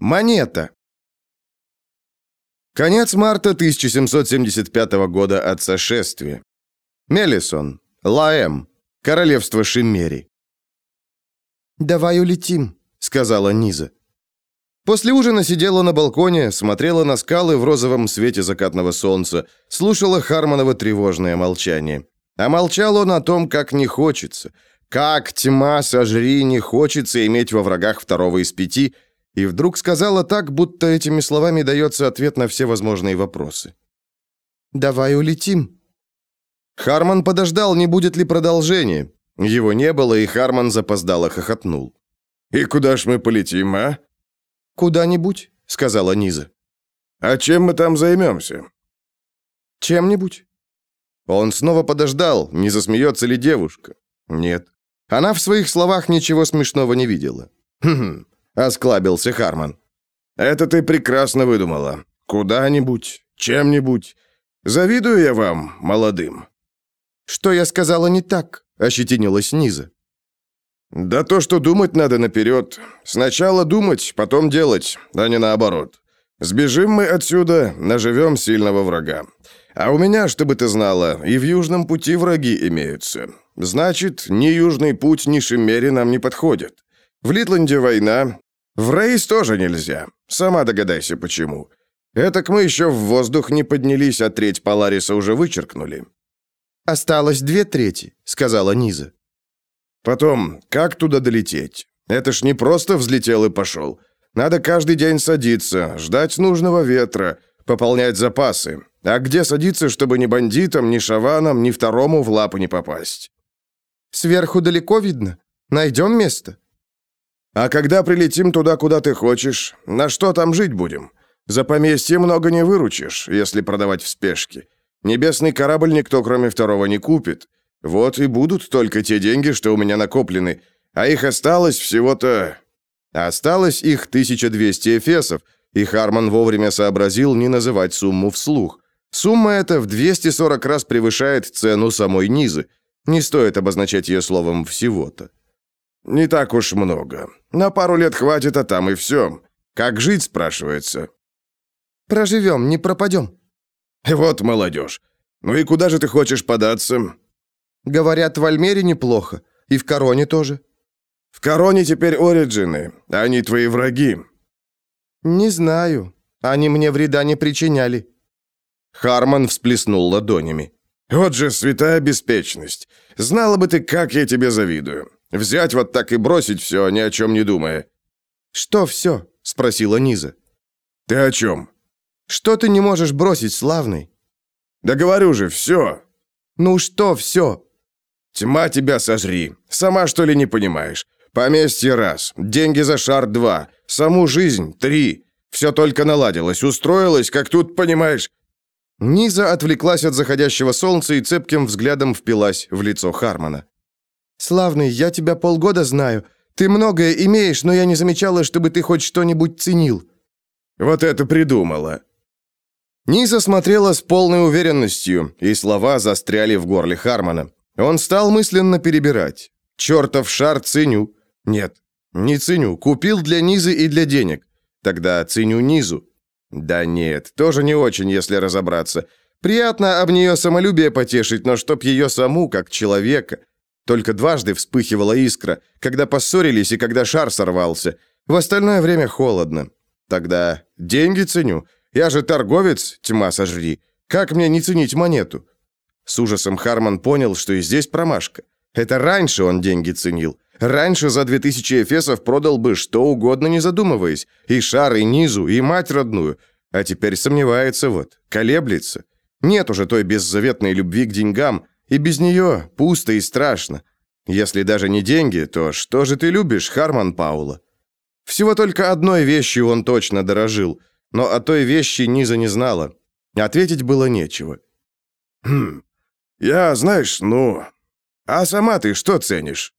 Монета. Конец марта 1775 года от сошествия. Мелисон. Лаэм. Королевство Шиммери. «Давай улетим», — сказала Низа. После ужина сидела на балконе, смотрела на скалы в розовом свете закатного солнца, слушала Хармонова тревожное молчание. А молчал он о том, как не хочется. Как тьма сожри не хочется иметь во врагах второго из пяти, и вдруг сказала так, будто этими словами дается ответ на все возможные вопросы. «Давай улетим». Харман подождал, не будет ли продолжения. Его не было, и Харман запоздало хохотнул. «И куда ж мы полетим, а?» «Куда-нибудь», — сказала Низа. «А чем мы там займемся?» «Чем-нибудь». Он снова подождал, не засмеется ли девушка. Нет. Она в своих словах ничего смешного не видела. «Хм-хм», — осклабился Харман. «Это ты прекрасно выдумала. Куда-нибудь, чем-нибудь. Завидую я вам, молодым». «Что я сказала не так?» — ощетинилась Низа. «Да то, что думать надо наперед. Сначала думать, потом делать, а не наоборот. Сбежим мы отсюда, наживем сильного врага. А у меня, чтобы ты знала, и в Южном пути враги имеются. Значит, ни Южный путь, ни Шиммери нам не подходят. В Литланде война. В Рейс тоже нельзя. Сама догадайся, почему. Этак мы еще в воздух не поднялись, а треть Полариса уже вычеркнули». «Осталось две трети», — сказала Низа. Потом, как туда долететь? Это ж не просто взлетел и пошел. Надо каждый день садиться, ждать нужного ветра, пополнять запасы. А где садиться, чтобы ни бандитам, ни шаванам, ни второму в лапы не попасть? Сверху далеко видно. Найдем место. А когда прилетим туда, куда ты хочешь, на что там жить будем? За поместье много не выручишь, если продавать в спешке. Небесный корабль никто, кроме второго, не купит. Вот и будут только те деньги, что у меня накоплены, а их осталось всего-то... Осталось их 1200 эфесов, и Харман вовремя сообразил не называть сумму вслух. Сумма эта в 240 раз превышает цену самой Низы. Не стоит обозначать ее словом «всего-то». «Не так уж много. На пару лет хватит, а там и все. Как жить, спрашивается?» «Проживем, не пропадем». «Вот молодежь. Ну и куда же ты хочешь податься?» Говорят, в Альмере неплохо. И в Короне тоже. В Короне теперь Ориджины. Они твои враги. Не знаю. Они мне вреда не причиняли. Харман всплеснул ладонями. Вот же святая беспечность. Знала бы ты, как я тебе завидую. Взять вот так и бросить все, ни о чем не думая. Что все? Спросила Низа. Ты о чем? Что ты не можешь бросить, славный? Да говорю же, все. Ну что все? Тьма тебя сожри. Сама что ли не понимаешь? Поместье раз, деньги за шар два, саму жизнь три. Все только наладилось, устроилось, как тут, понимаешь?» Низа отвлеклась от заходящего солнца и цепким взглядом впилась в лицо Хармона. «Славный, я тебя полгода знаю. Ты многое имеешь, но я не замечала, чтобы ты хоть что-нибудь ценил». «Вот это придумала». Низа смотрела с полной уверенностью, и слова застряли в горле Хармона. Он стал мысленно перебирать. «Чертов шар ценю». Нет, не ценю. Купил для Низы и для денег. Тогда ценю Низу. Да нет, тоже не очень, если разобраться. Приятно об нее самолюбие потешить, но чтоб ее саму, как человека. Только дважды вспыхивала искра, когда поссорились и когда шар сорвался. В остальное время холодно. Тогда деньги ценю. Я же торговец, тьма сожри. Как мне не ценить монету? С ужасом Харман понял, что и здесь промашка. Это раньше он деньги ценил. Раньше за две тысячи эфесов продал бы что угодно, не задумываясь. И шар, и низу, и мать родную. А теперь сомневается вот, колеблется. Нет уже той беззаветной любви к деньгам, и без нее пусто и страшно. Если даже не деньги, то что же ты любишь, Харман Паула? Всего только одной вещью он точно дорожил, но о той вещи Низа не знала. Ответить было нечего. «Хм, «Я, знаешь, ну... А сама ты что ценишь?»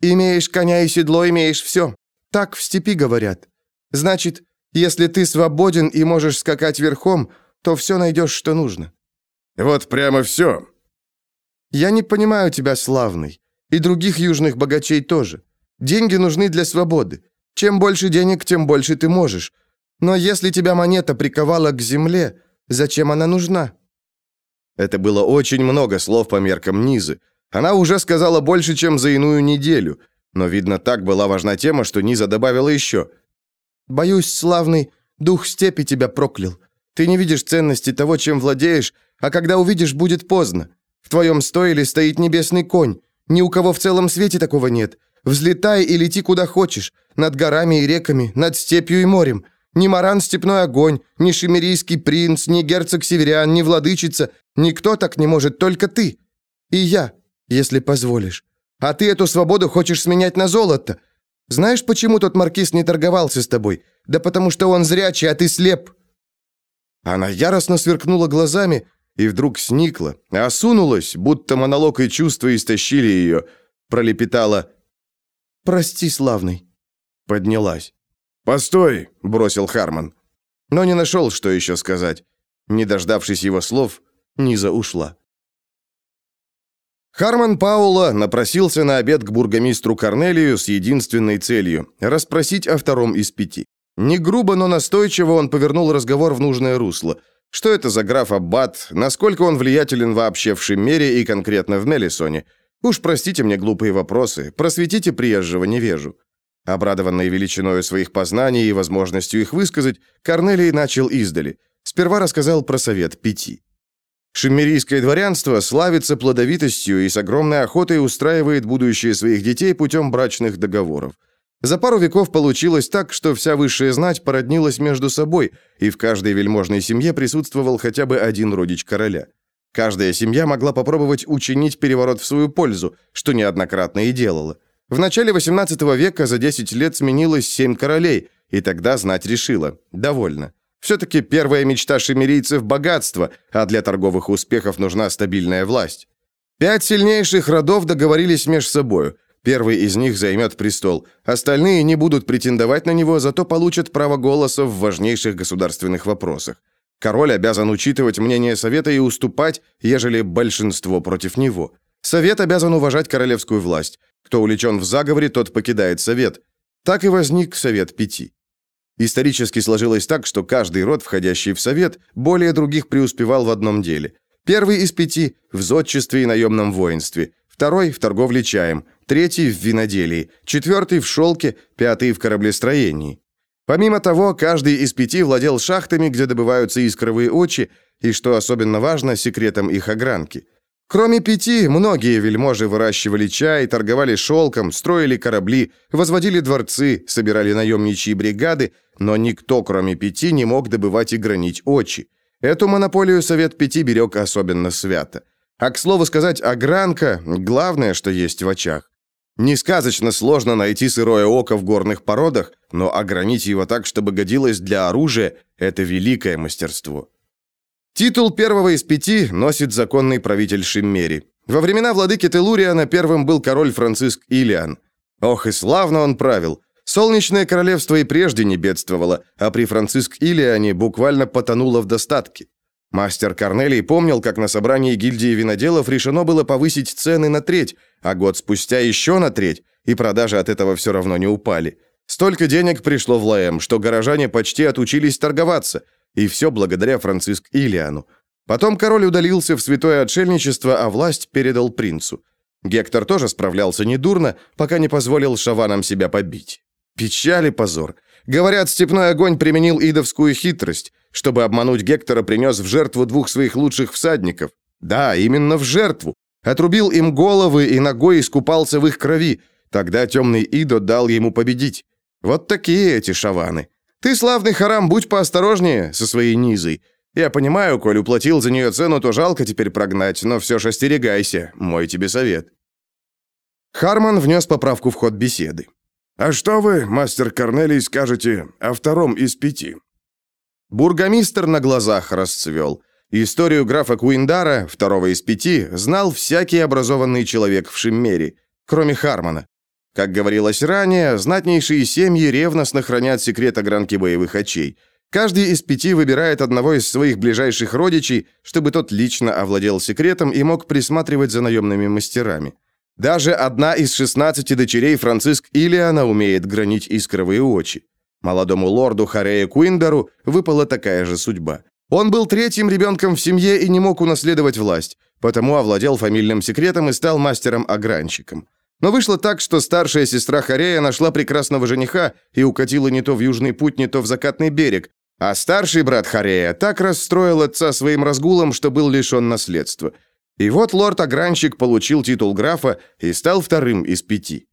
«Имеешь коня и седло, имеешь все. Так в степи говорят. Значит, если ты свободен и можешь скакать верхом, то все найдешь, что нужно». «Вот прямо все». «Я не понимаю тебя, славный, и других южных богачей тоже. Деньги нужны для свободы. Чем больше денег, тем больше ты можешь. Но если тебя монета приковала к земле, зачем она нужна?» Это было очень много слов по меркам Низы. Она уже сказала больше, чем за иную неделю. Но, видно, так была важна тема, что Низа добавила еще. «Боюсь, славный, дух степи тебя проклял. Ты не видишь ценности того, чем владеешь, а когда увидишь, будет поздно. Твоем стойле стоит небесный конь. Ни у кого в целом свете такого нет. Взлетай и лети куда хочешь. Над горами и реками, над степью и морем. Ни Маран Степной Огонь, ни Шимерийский принц, ни герцог Северян, ни владычица. Никто так не может, только ты. И я, если позволишь. А ты эту свободу хочешь сменять на золото. Знаешь, почему тот маркиз не торговался с тобой? Да потому что он зрячий, а ты слеп». Она яростно сверкнула глазами и вдруг сникла, осунулась, будто монолог и чувства истощили ее, пролепетала «Прости, славный». Поднялась. «Постой!» – бросил Харман. Но не нашел, что еще сказать. Не дождавшись его слов, Низа ушла. Харман Паула напросился на обед к бургомистру Корнелию с единственной целью – расспросить о втором из пяти. Не грубо, но настойчиво он повернул разговор в нужное русло. Что это за граф Аббат, насколько он влиятелен вообще в Шиммере и конкретно в Мелисоне? Уж простите мне глупые вопросы, просветите приезжего невежу. Обрадованный величиной своих познаний и возможностью их высказать, Корнелий начал издали. Сперва рассказал про совет пяти. Шиммерийское дворянство славится плодовитостью и с огромной охотой устраивает будущее своих детей путем брачных договоров. За пару веков получилось так, что вся высшая знать породнилась между собой, и в каждой вельможной семье присутствовал хотя бы один родич короля. Каждая семья могла попробовать учинить переворот в свою пользу, что неоднократно и делала. В начале XVIII века за 10 лет сменилось семь королей, и тогда знать решила – довольно. Все-таки первая мечта шемерийцев – богатство, а для торговых успехов нужна стабильная власть. Пять сильнейших родов договорились между собой. Первый из них займет престол. Остальные не будут претендовать на него, зато получат право голоса в важнейших государственных вопросах. Король обязан учитывать мнение совета и уступать, ежели большинство против него. Совет обязан уважать королевскую власть. Кто увлечен в заговоре, тот покидает совет. Так и возник совет пяти. Исторически сложилось так, что каждый род, входящий в совет, более других преуспевал в одном деле. Первый из пяти – в зодчестве и наемном воинстве, второй – в торговле чаем, третий – в виноделии, четвертый – в шелке, пятый – в кораблестроении. Помимо того, каждый из пяти владел шахтами, где добываются искровые очи, и, что особенно важно, секретом их огранки. Кроме пяти, многие вельможи выращивали чай, торговали шелком, строили корабли, возводили дворцы, собирали наемничьи бригады, но никто, кроме пяти, не мог добывать и гранить очи. Эту монополию Совет Пяти берег особенно свято. А, к слову сказать, огранка – главное, что есть в очах. Не сказочно сложно найти сырое око в горных породах, но огранить его так, чтобы годилось для оружия – это великое мастерство. Титул первого из пяти носит законный правитель Шиммери. Во времена владыки Телуриана первым был король Франциск Илиан. Ох, и славно он правил. Солнечное королевство и прежде не бедствовало, а при Франциск Илиане буквально потонуло в достатке. Мастер Корнелий помнил, как на собрании гильдии виноделов решено было повысить цены на треть, а год спустя еще на треть, и продажи от этого все равно не упали. Столько денег пришло в Лаэм, что горожане почти отучились торговаться – и все благодаря Франциск Илиану. Потом король удалился в святое отшельничество, а власть передал принцу. Гектор тоже справлялся недурно, пока не позволил шаванам себя побить. Печаль и позор. Говорят, степной огонь применил идовскую хитрость. Чтобы обмануть Гектора, принес в жертву двух своих лучших всадников. Да, именно в жертву. Отрубил им головы и ногой искупался в их крови. Тогда темный Идо дал ему победить. Вот такие эти шаваны. Ты, славный Харам, будь поосторожнее со своей низой. Я понимаю, коль уплатил за нее цену, то жалко теперь прогнать, но все же остерегайся, мой тебе совет». Харман внес поправку в ход беседы. «А что вы, мастер Корнелий, скажете о втором из пяти?» Бургомистр на глазах расцвел. Историю графа Куиндара, второго из пяти, знал всякий образованный человек в Шиммере, кроме Хармана. Как говорилось ранее, знатнейшие семьи ревностно хранят секрет огранки боевых очей. Каждый из пяти выбирает одного из своих ближайших родичей, чтобы тот лично овладел секретом и мог присматривать за наемными мастерами. Даже одна из 16 дочерей Франциск Илиана умеет гранить искровые очи. Молодому лорду Харея Куиндеру выпала такая же судьба. Он был третьим ребенком в семье и не мог унаследовать власть, потому овладел фамильным секретом и стал мастером-огранщиком. Но вышло так, что старшая сестра Харея нашла прекрасного жениха и укатила не то в южный путь, не то в закатный берег, а старший брат Харея так расстроил отца своим разгулом, что был лишен наследства. И вот лорд-огранщик получил титул графа и стал вторым из пяти.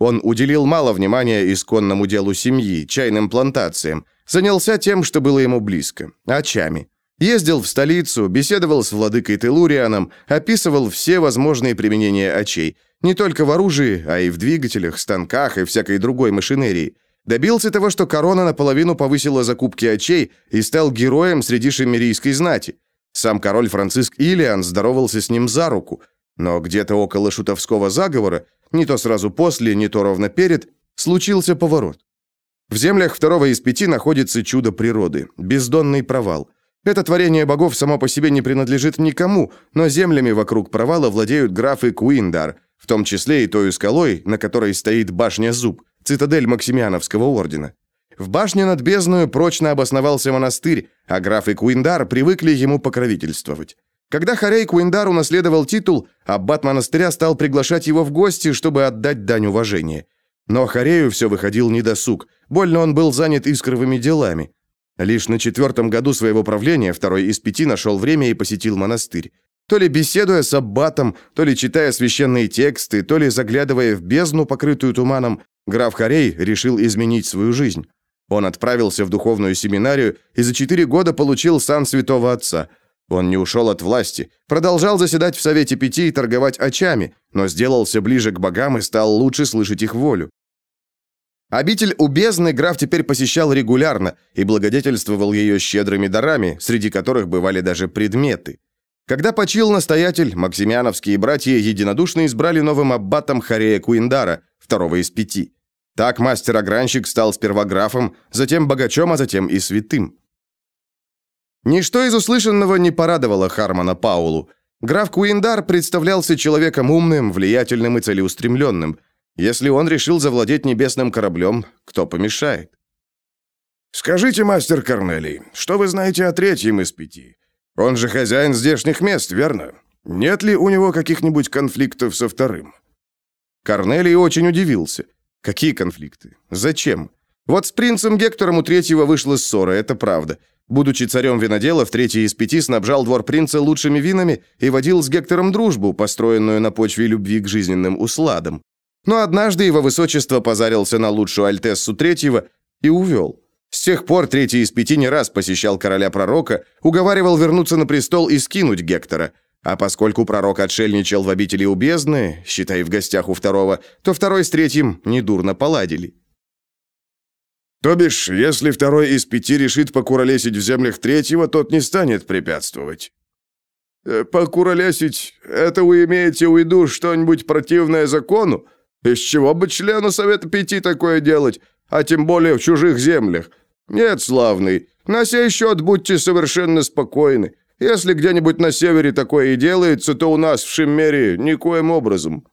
Он уделил мало внимания исконному делу семьи, чайным плантациям, занялся тем, что было ему близко – очами. Ездил в столицу, беседовал с владыкой Телурианом, описывал все возможные применения очей, не только в оружии, а и в двигателях, станках и всякой другой машинерии. Добился того, что корона наполовину повысила закупки очей и стал героем среди шемерийской знати. Сам король Франциск Илиан здоровался с ним за руку, но где-то около шутовского заговора не то сразу после, не то ровно перед, случился поворот. В землях второго из пяти находится чудо природы – бездонный провал. Это творение богов само по себе не принадлежит никому, но землями вокруг провала владеют графы Куиндар, в том числе и той скалой, на которой стоит башня Зуб, цитадель Максимиановского ордена. В башне над бездною прочно обосновался монастырь, а графы Куиндар привыкли ему покровительствовать. Когда Харей Куиндар унаследовал титул, аббат монастыря стал приглашать его в гости, чтобы отдать дань уважения. Но Харею все выходил недосуг, больно он был занят искровыми делами. Лишь на четвертом году своего правления второй из пяти нашел время и посетил монастырь. То ли беседуя с аббатом, то ли читая священные тексты, то ли заглядывая в бездну, покрытую туманом, граф Харей решил изменить свою жизнь. Он отправился в духовную семинарию и за четыре года получил сан святого отца – он не ушел от власти, продолжал заседать в Совете Пяти и торговать очами, но сделался ближе к богам и стал лучше слышать их волю. Обитель у бездны граф теперь посещал регулярно и благодетельствовал ее щедрыми дарами, среди которых бывали даже предметы. Когда почил настоятель, максимиановские братья единодушно избрали новым аббатом Харея Куиндара, второго из пяти. Так мастер-огранщик стал сперва графом, затем богачом, а затем и святым. Ничто из услышанного не порадовало Хармона Паулу. Граф Куиндар представлялся человеком умным, влиятельным и целеустремленным. Если он решил завладеть небесным кораблем, кто помешает? «Скажите, мастер Корнелий, что вы знаете о третьем из пяти? Он же хозяин здешних мест, верно? Нет ли у него каких-нибудь конфликтов со вторым?» Корнелий очень удивился. «Какие конфликты? Зачем? Вот с принцем Гектором у третьего вышла ссора, это правда. Будучи царем виноделов, третий из пяти снабжал двор принца лучшими винами и водил с Гектором дружбу, построенную на почве любви к жизненным усладам. Но однажды его высочество позарился на лучшую альтессу третьего и увел. С тех пор третий из пяти не раз посещал короля-пророка, уговаривал вернуться на престол и скинуть Гектора. А поскольку пророк отшельничал в обители у бездны, считай, в гостях у второго, то второй с третьим недурно поладили. То бишь, если второй из пяти решит покуролесить в землях третьего, тот не станет препятствовать. Э, покуролесить — это вы имеете в виду что-нибудь противное закону? Из чего бы члену Совета Пяти такое делать, а тем более в чужих землях? Нет, славный, на сей счет будьте совершенно спокойны. Если где-нибудь на севере такое и делается, то у нас в Шиммере никоим образом.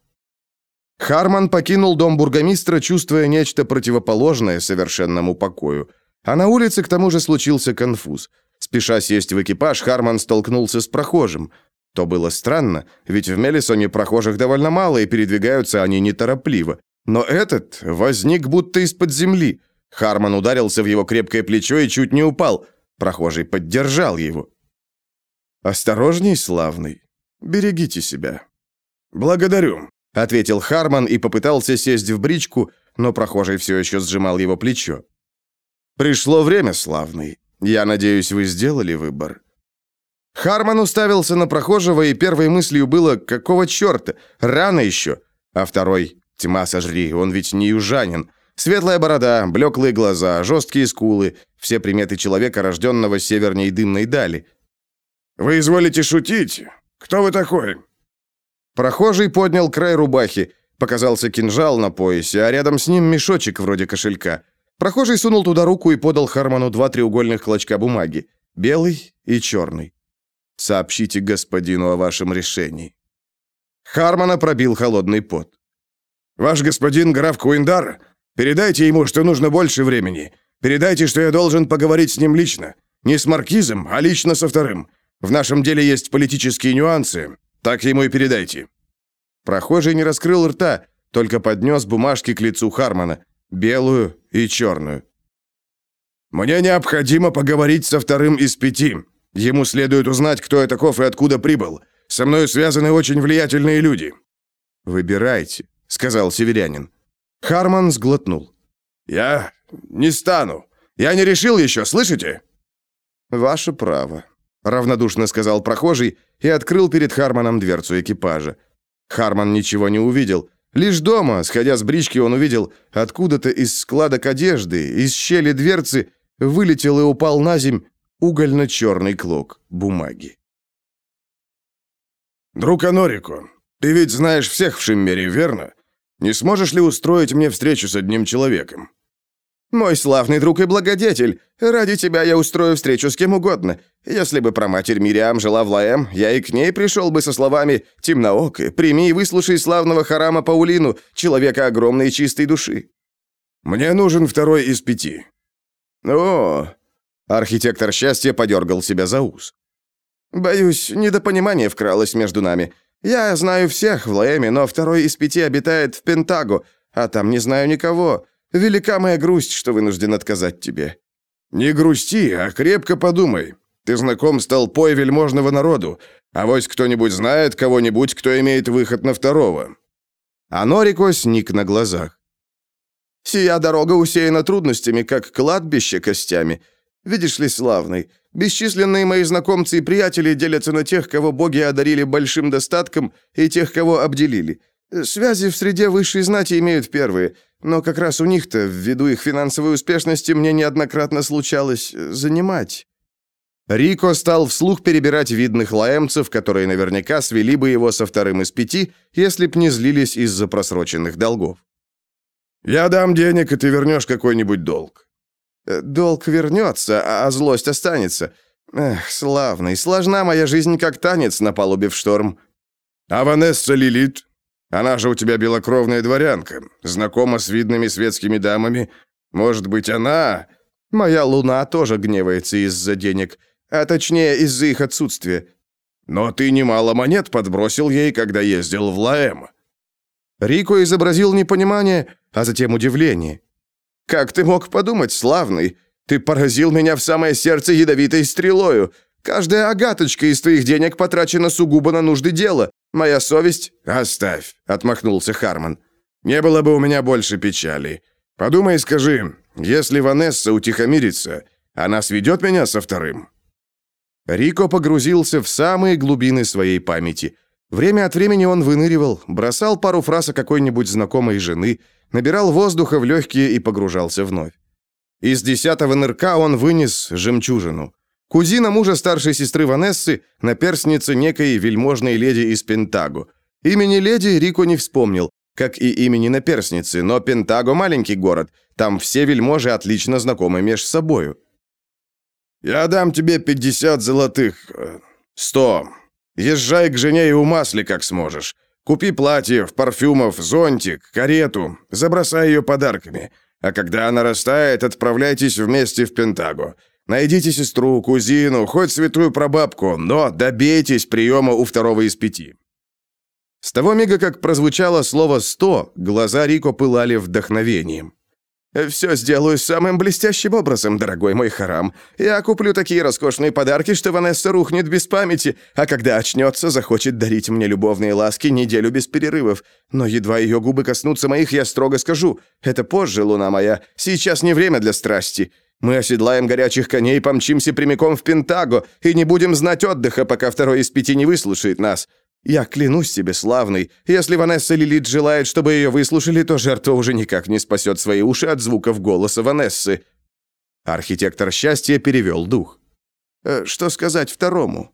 Харман покинул дом бургомистра, чувствуя нечто противоположное совершенному покою. А на улице к тому же случился конфуз. Спеша сесть в экипаж, Харман столкнулся с прохожим. То было странно, ведь в Мелисоне прохожих довольно мало, и передвигаются они неторопливо. Но этот возник будто из-под земли. Харман ударился в его крепкое плечо и чуть не упал. Прохожий поддержал его. «Осторожней, славный. Берегите себя». «Благодарю», ответил Харман и попытался сесть в бричку, но прохожий все еще сжимал его плечо. Пришло время, славный. Я надеюсь, вы сделали выбор. Харман уставился на прохожего, и первой мыслью было «какого черта? Рано еще!» А второй «тьма сожри, он ведь не южанин». Светлая борода, блеклые глаза, жесткие скулы – все приметы человека, рожденного северней дымной дали. «Вы изволите шутить? Кто вы такой?» Прохожий поднял край рубахи, показался кинжал на поясе, а рядом с ним мешочек вроде кошелька. Прохожий сунул туда руку и подал Харману два треугольных клочка бумаги, белый и черный. «Сообщите господину о вашем решении». Хармона пробил холодный пот. «Ваш господин граф Куиндар, передайте ему, что нужно больше времени. Передайте, что я должен поговорить с ним лично. Не с маркизом, а лично со вторым. В нашем деле есть политические нюансы. Так ему и передайте». Прохожий не раскрыл рта, только поднес бумажки к лицу Хармона, белую и черную. «Мне необходимо поговорить со вторым из пяти. Ему следует узнать, кто я таков и откуда прибыл. Со мной связаны очень влиятельные люди». «Выбирайте», — сказал северянин. Харман сглотнул. «Я не стану. Я не решил еще, слышите?» «Ваше право», — равнодушно сказал прохожий и открыл перед Харманом дверцу экипажа. Харман ничего не увидел. Лишь дома, сходя с брички, он увидел, откуда-то из складок одежды, из щели дверцы, вылетел и упал на земь угольно-черный клок бумаги. «Друг Анорико, ты ведь знаешь всех в Шиммере, верно? Не сможешь ли устроить мне встречу с одним человеком?» «Мой славный друг и благодетель, ради тебя я устрою встречу с кем угодно. Если бы проматерь Мириам жила в Лаэм, я и к ней пришел бы со словами «Темноокой, прими и выслушай славного Харама Паулину, человека огромной и чистой души». «Мне нужен второй из пяти». «О!» Архитектор счастья подергал себя за ус. «Боюсь, недопонимание вкралось между нами. Я знаю всех в Лаэме, но второй из пяти обитает в Пентаго, а там не знаю никого». Велика моя грусть, что вынужден отказать тебе». «Не грусти, а крепко подумай. Ты знаком с толпой вельможного народу, а вось кто-нибудь знает кого-нибудь, кто имеет выход на второго». А Норико сник на глазах. «Сия дорога усеяна трудностями, как кладбище костями. Видишь ли, славный, бесчисленные мои знакомцы и приятели делятся на тех, кого боги одарили большим достатком, и тех, кого обделили. Связи в среде высшей знати имеют первые, но как раз у них-то, ввиду их финансовой успешности, мне неоднократно случалось э, занимать». Рико стал вслух перебирать видных лаэмцев, которые наверняка свели бы его со вторым из пяти, если б не злились из-за просроченных долгов. «Я дам денег, и ты вернешь какой-нибудь долг». Э, «Долг вернется, а, а злость останется. Эх, славный, сложна моя жизнь, как танец на палубе в шторм». «А Ванесса Лилит?» Она же у тебя белокровная дворянка, знакома с видными светскими дамами. Может быть, она...» «Моя луна тоже гневается из-за денег, а точнее, из-за их отсутствия». «Но ты немало монет подбросил ей, когда ездил в Лаэм». Рико изобразил непонимание, а затем удивление. «Как ты мог подумать, славный? Ты поразил меня в самое сердце ядовитой стрелою. Каждая агаточка из твоих денег потрачена сугубо на нужды дела. Моя совесть...» «Оставь», — отмахнулся Харман. «Не было бы у меня больше печали. Подумай и скажи, если Ванесса утихомирится, она сведет меня со вторым?» Рико погрузился в самые глубины своей памяти. Время от времени он выныривал, бросал пару фраз о какой-нибудь знакомой жены, набирал воздуха в легкие и погружался вновь. Из десятого нырка он вынес жемчужину. Кузина мужа старшей сестры Ванессы, наперстница некой вельможной леди из Пентаго. Имени леди Рико не вспомнил, как и имени наперстницы, но Пентаго маленький город, там все вельможи отлично знакомы меж собою. «Я дам тебе пятьдесят золотых... Э, сто. Езжай к жене и умасли, как сможешь. Купи платьев, парфюмов, зонтик, карету, забросай ее подарками. А когда она растает, отправляйтесь вместе в Пентаго. Найдите сестру, кузину, хоть святую прабабку, но добейтесь приема у второго из пяти». С того мига, как прозвучало слово «сто», глаза Рико пылали вдохновением. «Все сделаю самым блестящим образом, дорогой мой харам. Я куплю такие роскошные подарки, что Ванесса рухнет без памяти, а когда очнется, захочет дарить мне любовные ласки неделю без перерывов. Но едва ее губы коснутся моих, я строго скажу. Это позже, луна моя. Сейчас не время для страсти. Мы оседлаем горячих коней помчимся прямиком в Пентаго, и не будем знать отдыха, пока второй из пяти не выслушает нас. Я клянусь тебе, славный, если Ванесса Лилит желает, чтобы ее выслушали, то жертва уже никак не спасет свои уши от звуков голоса Ванессы». Архитектор счастья перевел дух. «Э, «Что сказать второму?»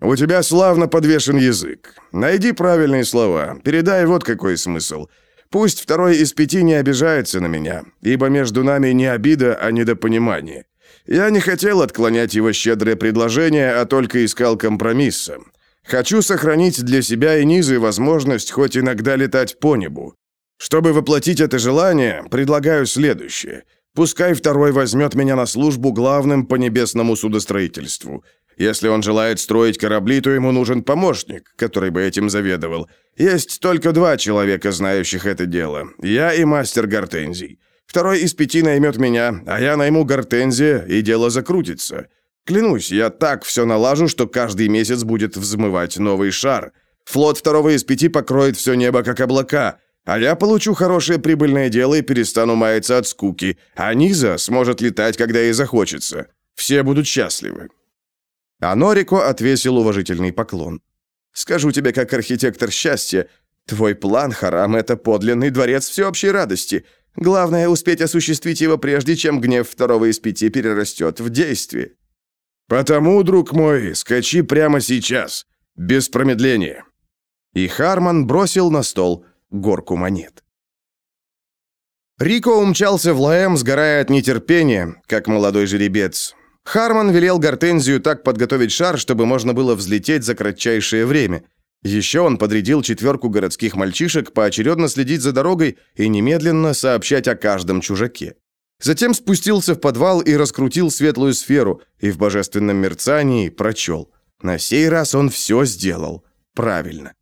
«У тебя славно подвешен язык. Найди правильные слова. Передай вот какой смысл. Пусть второй из пяти не обижается на меня, ибо между нами не обида, а недопонимание. Я не хотел отклонять его щедрое предложение, а только искал компромисса. Хочу сохранить для себя и низы возможность хоть иногда летать по небу. Чтобы воплотить это желание, предлагаю следующее. Пускай второй возьмет меня на службу главным по небесному судостроительству. Если он желает строить корабли, то ему нужен помощник, который бы этим заведовал. Есть только два человека, знающих это дело. Я и мастер Гортензий. Второй из пяти наймет меня, а я найму Гортензия, и дело закрутится. Клянусь, я так все налажу, что каждый месяц будет взмывать новый шар. Флот второго из пяти покроет все небо, как облака, а я получу хорошее прибыльное дело и перестану маяться от скуки, а Низа сможет летать, когда ей захочется. Все будут счастливы». А Норико отвесил уважительный поклон. «Скажу тебе, как архитектор счастья, твой план, Харам, это подлинный дворец всеобщей радости. Главное, успеть осуществить его, прежде чем гнев второго из пяти перерастет в действие». «Потому, друг мой, скачи прямо сейчас, без промедления». И Харман бросил на стол горку монет. Рико умчался в Лаэм, сгорая от нетерпения, как молодой жеребец. Харман велел Гортензию так подготовить шар, чтобы можно было взлететь за кратчайшее время. Еще он подрядил четверку городских мальчишек поочередно следить за дорогой и немедленно сообщать о каждом чужаке. Затем спустился в подвал и раскрутил светлую сферу, и в божественном мерцании прочел. На сей раз он все сделал правильно.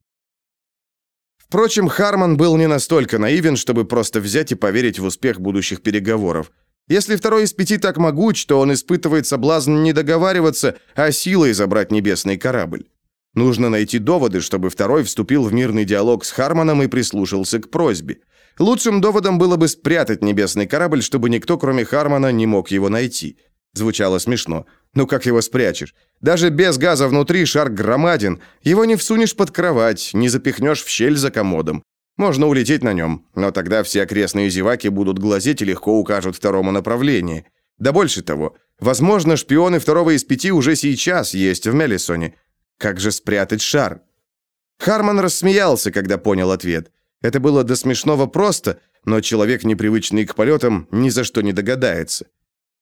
Впрочем, Харман был не настолько наивен, чтобы просто взять и поверить в успех будущих переговоров. Если второй из пяти так могуч, то он испытывает соблазн не договариваться, а силой забрать небесный корабль. Нужно найти доводы, чтобы второй вступил в мирный диалог с Харманом и прислушался к просьбе. Лучшим доводом было бы спрятать небесный корабль, чтобы никто, кроме Хармана, не мог его найти. Звучало смешно. Ну как его спрячешь? Даже без газа внутри шар громаден. Его не всунешь под кровать, не запихнешь в щель за комодом. Можно улететь на нем, но тогда все окрестные зеваки будут глазеть и легко укажут второму направление. Да больше того, возможно, шпионы второго из пяти уже сейчас есть в Мелисоне. Как же спрятать шар? Харман рассмеялся, когда понял ответ. Это было до смешного просто, но человек, непривычный к полетам, ни за что не догадается.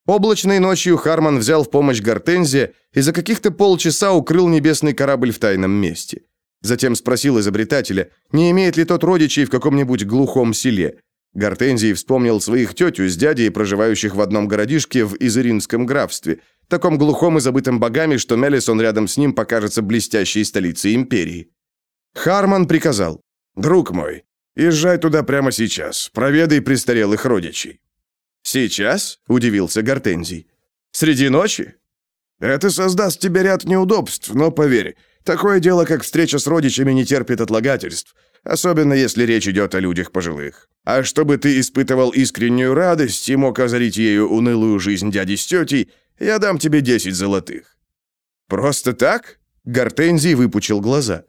Облачной ночью Харман взял в помощь Гортензия и за каких-то полчаса укрыл небесный корабль в тайном месте. Затем спросил изобретателя, не имеет ли тот родичей в каком-нибудь глухом селе. Гортензий вспомнил своих тетю с дядей, проживающих в одном городишке в Изыринском графстве, таком глухом и забытом богами, что Мелисон рядом с ним покажется блестящей столицей империи. Харман приказал, «Друг мой, езжай туда прямо сейчас, проведай престарелых родичей». «Сейчас?» – удивился Гортензий. «Среди ночи?» «Это создаст тебе ряд неудобств, но поверь, такое дело, как встреча с родичами, не терпит отлагательств, особенно если речь идет о людях пожилых. А чтобы ты испытывал искреннюю радость и мог озарить ею унылую жизнь дяди с тетей, я дам тебе десять золотых». «Просто так?» – Гортензий выпучил глаза.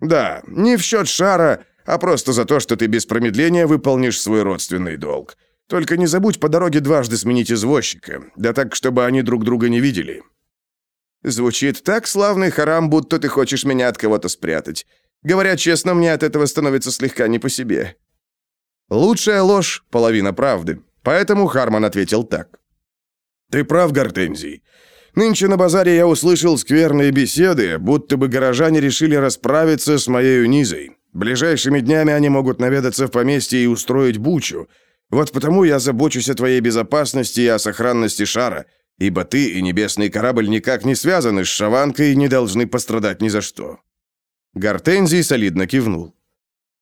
«Да, не в счет шара, а просто за то, что ты без промедления выполнишь свой родственный долг. Только не забудь по дороге дважды сменить извозчика, да так, чтобы они друг друга не видели». «Звучит так, славный харам, будто ты хочешь меня от кого-то спрятать. Говоря честно, мне от этого становится слегка не по себе». Лучшая ложь – половина правды, поэтому Харман ответил так. «Ты прав, Гортензий. Нынче на базаре я услышал скверные беседы, будто бы горожане решили расправиться с моей Низой. Ближайшими днями они могут наведаться в поместье и устроить бучу – вот потому я забочусь о твоей безопасности и о сохранности шара, ибо ты и небесный корабль никак не связаны с Шаванкой и не должны пострадать ни за что». Гортензий солидно кивнул.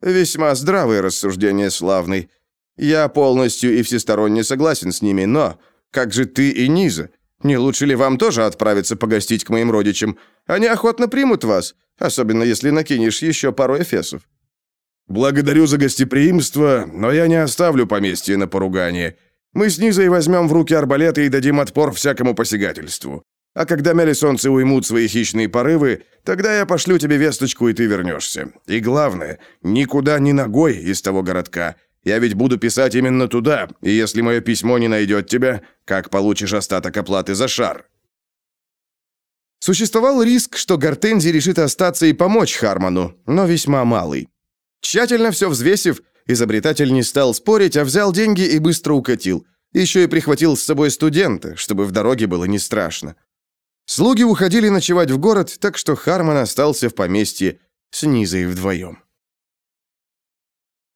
«Весьма здравые рассуждения, славный. Я полностью и всесторонне согласен с ними, но как же ты и Низа? Не лучше ли вам тоже отправиться погостить к моим родичам? Они охотно примут вас, особенно если накинешь еще пару эфесов». «Благодарю за гостеприимство, но я не оставлю поместье на поругание. Мы с Низой возьмем в руки арбалеты и дадим отпор всякому посягательству. А когда мелисонцы уймут свои хищные порывы, тогда я пошлю тебе весточку, и ты вернешься. И главное, никуда ни ногой из того городка. Я ведь буду писать именно туда, и если мое письмо не найдет тебя, как получишь остаток оплаты за шар?» Существовал риск, что Гортензи решит остаться и помочь Харману, но весьма малый. Тщательно все взвесив, изобретатель не стал спорить, а взял деньги и быстро укатил. Еще и прихватил с собой студента, чтобы в дороге было не страшно. Слуги уходили ночевать в город, так что Харман остался в поместье с Низой вдвоем.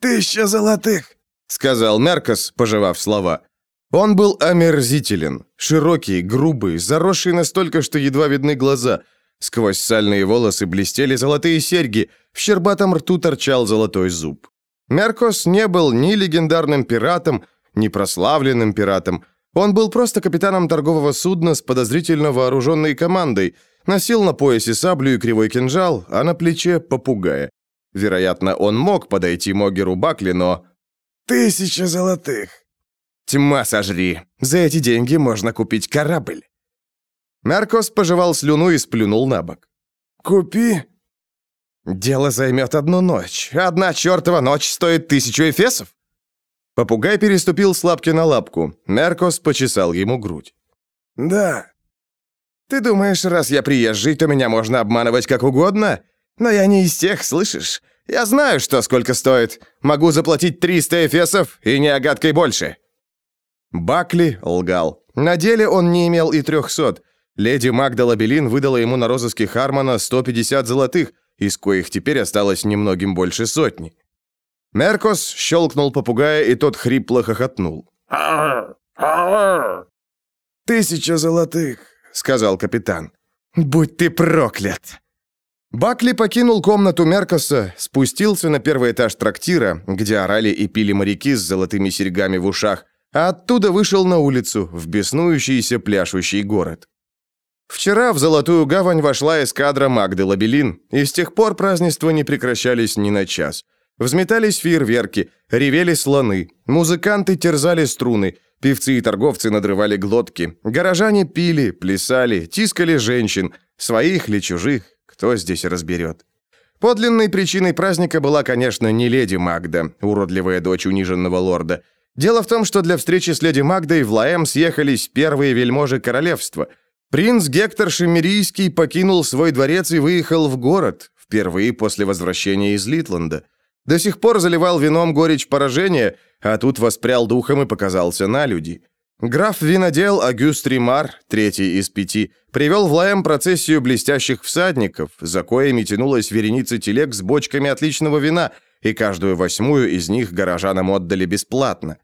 «Тысяча золотых!» — сказал Меркос, пожевав слова. Он был омерзителен, широкий, грубый, заросший настолько, что едва видны глаза. Сквозь сальные волосы блестели золотые серьги, в щербатом рту торчал золотой зуб. Меркос не был ни легендарным пиратом, ни прославленным пиратом. Он был просто капитаном торгового судна с подозрительно вооруженной командой, носил на поясе саблю и кривой кинжал, а на плече попугая. Вероятно, он мог подойти Могеру Бакли, но... «Тысяча золотых!» «Тьма сожри! За эти деньги можно купить корабль!» Меркос пожевал слюну и сплюнул на бок. «Купи!» «Дело займет одну ночь. Одна чертова ночь стоит тысячу эфесов!» Попугай переступил с лапки на лапку. Меркос почесал ему грудь. «Да». «Ты думаешь, раз я приезжий, то меня можно обманывать как угодно? Но я не из тех, слышишь? Я знаю, что сколько стоит. Могу заплатить 300 эфесов и не огаткой больше». Бакли лгал. На деле он не имел и 300. Леди Магда Лабелин выдала ему на розыске Хармона 150 золотых, из коих теперь осталось немногим больше сотни. Меркос щелкнул попугая, и тот хрипло хохотнул. «Тысяча золотых», — сказал капитан. «Будь ты проклят!» Бакли покинул комнату Меркоса, спустился на первый этаж трактира, где орали и пили моряки с золотыми серьгами в ушах, а оттуда вышел на улицу, в беснующийся пляшущий город. Вчера в Золотую Гавань вошла эскадра Магды Лабелин, и с тех пор празднества не прекращались ни на час. Взметались фейерверки, ревели слоны, музыканты терзали струны, певцы и торговцы надрывали глотки, горожане пили, плясали, тискали женщин, своих ли чужих, кто здесь разберет. Подлинной причиной праздника была, конечно, не леди Магда, уродливая дочь униженного лорда. Дело в том, что для встречи с леди Магдой в Лаэм съехались первые вельможи королевства. Принц Гектор Шемерийский покинул свой дворец и выехал в город, впервые после возвращения из Литланда. До сих пор заливал вином горечь поражения, а тут воспрял духом и показался на люди. Граф-винодел Агюст Римар, третий из пяти, привел в Лаэм процессию блестящих всадников, за коими тянулась вереница телег с бочками отличного вина, и каждую восьмую из них горожанам отдали бесплатно.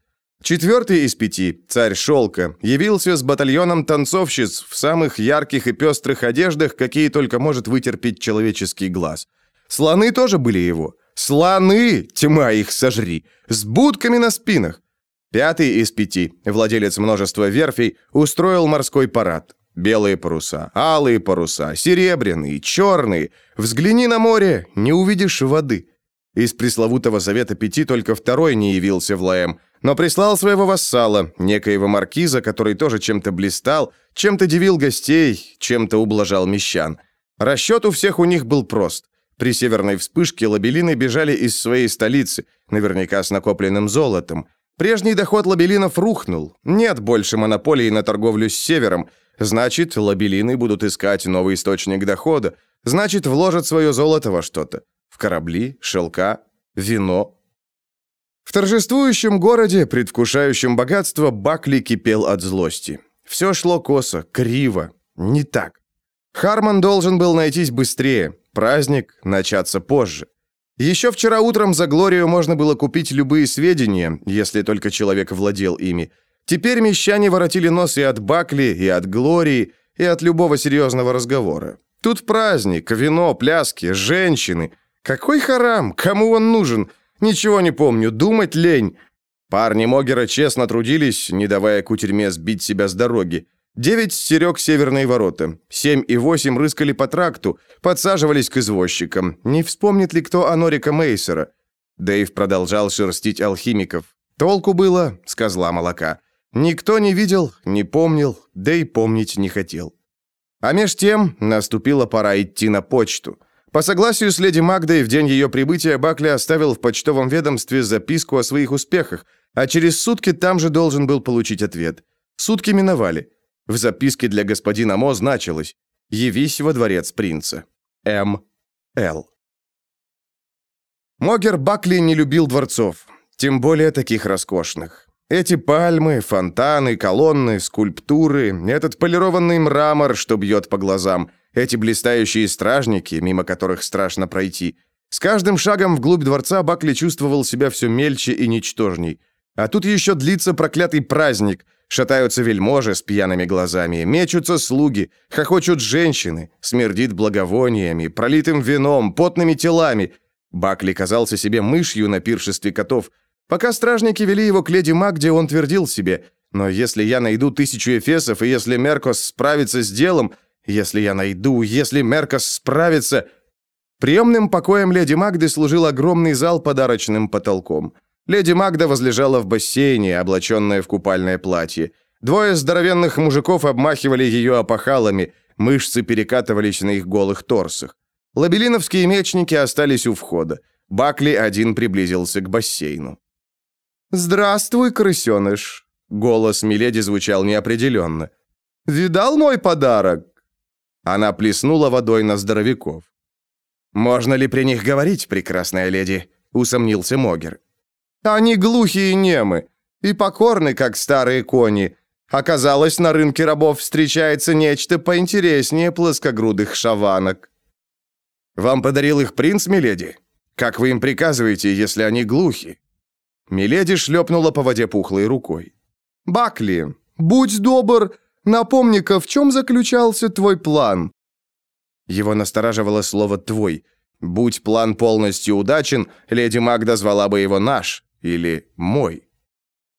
Четвертый из пяти, царь Шелка, явился с батальоном танцовщиц в самых ярких и пестрых одеждах, какие только может вытерпеть человеческий глаз. Слоны тоже были его. Слоны, тьма их сожри, с будками на спинах. Пятый из пяти, владелец множества верфей, устроил морской парад. Белые паруса, алые паруса, серебряные, черные. Взгляни на море, не увидишь воды. Из пресловутого Совета Пяти только второй не явился в Лаэм, но прислал своего вассала, некоего маркиза, который тоже чем-то блистал, чем-то дивил гостей, чем-то ублажал мещан. Расчет у всех у них был прост. При северной вспышке лабелины бежали из своей столицы, наверняка с накопленным золотом. Прежний доход лабелинов рухнул. Нет больше монополии на торговлю с севером. Значит, лабелины будут искать новый источник дохода. Значит, вложат свое золото во что-то. В корабли, шелка, вино. В торжествующем городе, предвкушающем богатство, Бакли кипел от злости. Все шло косо, криво, не так. Харман должен был найтись быстрее, праздник начаться позже. Еще вчера утром за Глорию можно было купить любые сведения, если только человек владел ими. Теперь мещане воротили нос и от Бакли, и от Глории, и от любого серьезного разговора. Тут праздник, вино, пляски, женщины. Какой харам? Кому он нужен? Ничего не помню, думать лень. Парни Могера честно трудились, не давая кутерьме сбить себя с дороги. Девять стерег северные ворота. Семь и восемь рыскали по тракту, подсаживались к извозчикам. Не вспомнит ли кто о Норика Мейсера? Дэйв продолжал шерстить алхимиков. Толку было с козла молока. Никто не видел, не помнил, да и помнить не хотел. А меж тем наступила пора идти на почту. По согласию с леди Магдой, в день ее прибытия Бакли оставил в почтовом ведомстве записку о своих успехах, а через сутки там же должен был получить ответ. Сутки миновали. В записке для господина Мо значилось «Явись во дворец принца. М. Л». Могер Бакли не любил дворцов, тем более таких роскошных. Эти пальмы, фонтаны, колонны, скульптуры, этот полированный мрамор, что бьет по глазам, эти блистающие стражники, мимо которых страшно пройти. С каждым шагом вглубь дворца Бакли чувствовал себя все мельче и ничтожней. А тут еще длится проклятый праздник. Шатаются вельможи с пьяными глазами, мечутся слуги, хохочут женщины, смердит благовониями, пролитым вином, потными телами. Бакли казался себе мышью на пиршестве котов – Пока стражники вели его к леди Магде, он твердил себе, «Но если я найду тысячу эфесов, и если Меркос справится с делом, если я найду, если Меркос справится...» Приемным покоем леди Магды служил огромный зал подарочным потолком. Леди Магда возлежала в бассейне, облаченная в купальное платье. Двое здоровенных мужиков обмахивали ее опахалами, мышцы перекатывались на их голых торсах. Лабелиновские мечники остались у входа. Бакли один приблизился к бассейну. «Здравствуй, крысеныш!» Голос Миледи звучал неопределенно. «Видал мой подарок?» Она плеснула водой на здоровяков. «Можно ли при них говорить, прекрасная леди?» усомнился Могер. «Они глухие немы, и покорны, как старые кони. Оказалось, на рынке рабов встречается нечто поинтереснее плоскогрудых шаванок». «Вам подарил их принц, миледи? Как вы им приказываете, если они глухи?» Миледи шлепнула по воде пухлой рукой. «Бакли, будь добр, напомни-ка, в чем заключался твой план?» Его настораживало слово «твой». Будь план полностью удачен, леди Магда звала бы его «наш» или «мой».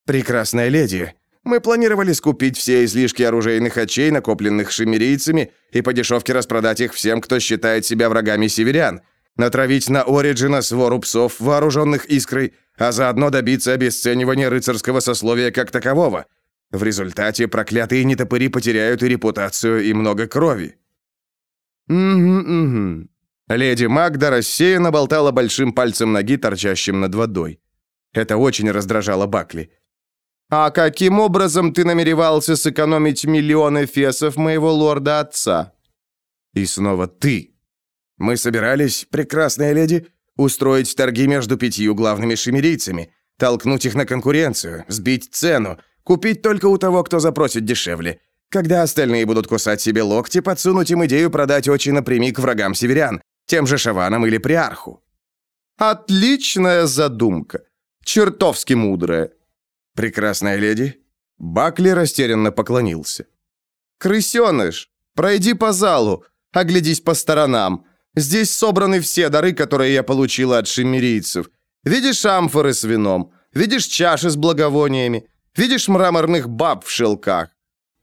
«Прекрасная леди, мы планировали скупить все излишки оружейных очей, накопленных шимерийцами, и по дешевке распродать их всем, кто считает себя врагами северян, натравить на Ориджина свору псов, вооруженных искрой, а заодно добиться обесценивания рыцарского сословия как такового. В результате проклятые нетопыри потеряют и репутацию, и много крови. «Угу-угу». Леди Магда рассеянно болтала большим пальцем ноги, торчащим над водой. Это очень раздражало Бакли. «А каким образом ты намеревался сэкономить миллионы фесов моего лорда-отца?» И снова «ты». «Мы собирались, прекрасная леди, Устроить торги между пятью главными шемерийцами, толкнуть их на конкуренцию, сбить цену, купить только у того, кто запросит дешевле. Когда остальные будут кусать себе локти, подсунуть им идею продать очень напрямик врагам северян, тем же шаванам или приарху. Отличная задумка. Чертовски мудрая. Прекрасная леди. Бакли растерянно поклонился. Крысеныш, пройди по залу, оглядись по сторонам. Здесь собраны все дары, которые я получила от шиммерийцев. Видишь амфоры с вином, видишь чаши с благовониями, видишь мраморных баб в шелках.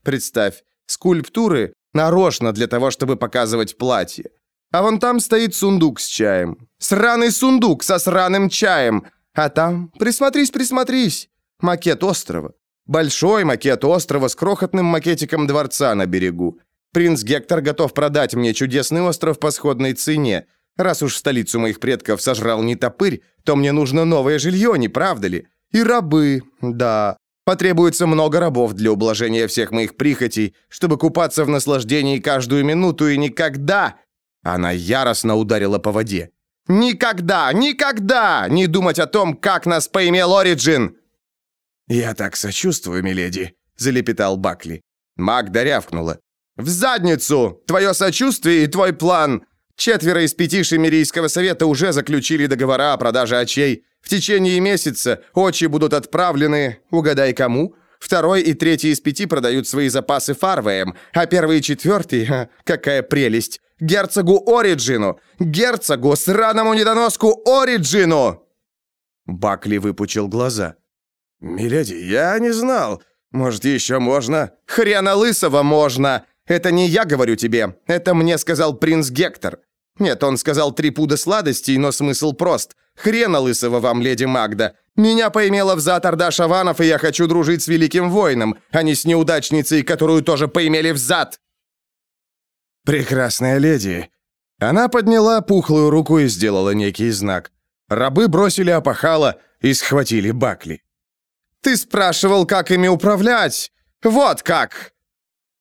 Представь, скульптуры нарочно для того, чтобы показывать платье. А вон там стоит сундук с чаем. Сраный сундук со сраным чаем. А там, присмотрись, присмотрись, макет острова. Большой макет острова с крохотным макетиком дворца на берегу. Принц Гектор готов продать мне чудесный остров по сходной цене. Раз уж столицу моих предков сожрал не топырь, то мне нужно новое жилье, не правда ли? И рабы, да. Потребуется много рабов для ублажения всех моих прихотей, чтобы купаться в наслаждении каждую минуту и никогда...» Она яростно ударила по воде. «Никогда, никогда не думать о том, как нас поимел Ориджин!» «Я так сочувствую, миледи», — залепетал Бакли. Магда рявкнула. «В задницу! Твое сочувствие и твой план! Четверо из пяти Шемерийского совета уже заключили договора о продаже очей. В течение месяца очи будут отправлены, угадай кому, Второй и третий из пяти продают свои запасы фарвеем, а первый и четвертый, ха, какая прелесть, герцогу Ориджину! Герцогу, сраному недоноску Ориджину!» Бакли выпучил глаза. «Миледи, я не знал. Может, еще можно?» «Хрена лысого можно! Это не я говорю тебе, это мне сказал принц Гектор. Нет, он сказал три пуда сладостей, но смысл прост. Хрена лысого вам, леди Магда. Меня поимела взад орда шаванов, и я хочу дружить с великим воином, а не с неудачницей, которую тоже поимели взад. Прекрасная леди. Она подняла пухлую руку и сделала некий знак. Рабы бросили опахало и схватили бакли. «Ты спрашивал, как ими управлять? Вот как!»